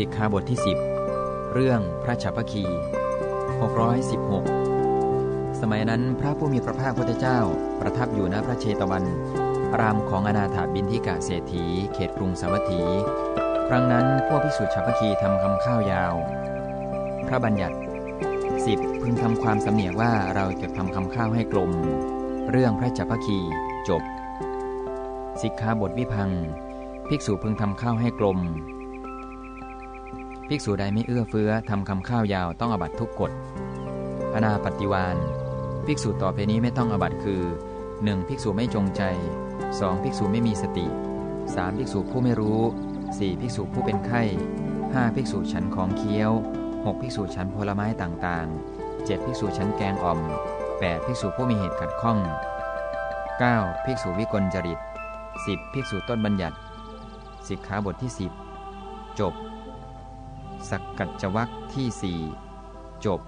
สิกขาบทที่ 10 เรื่องพระฉัพพคี 616 สมัยนั้นพระผู้มีพระภาคพุทธเจ้าประทับอยู่ณพระเชตวัน รามของอนาถาบินทิกะเศรษฐี เขตกรุงสาวัตถี ครั้งนั้นพวกภิกษุฉัพพคีทำคำข้าวยาว พระบัญญัติ 10. พึงทำความสำเนียกว่าเราจะทำคำข้าวให้กลม เรื่องพระฉัพพคีจบ สิกขาบทวิพัง ภิกษุพึงทำข้าวให้กลม ภิกษุใดไม่เอื้อเฟื้อทำคำข้าวยาวต้องอบัตทุกกฎอนาปฏิวานภิกษุต่อไปนี้ไม่ต้องอบัตคือ 1. ภิกษุไม่จงใจ 2. ภิกษุไม่มีสติ 3. ภิกษุผู้ไม่รู้ 4. ภิกษุผู้เป็นไข้ 5. ภิกษุฉันของเคี้ยว 6. ภิกษุฉันผลไม้ต่างๆ 7. ภิกษุฉันแกงอ่อม 8. ภิกษุผู้มีเหตุขัดข้อง 9. ภิกษุวิกลจริต 10. ภิกษุต้นบัญญัติสิกขาบทที่ 10 จบ สักกัจจวักที่สี่จบ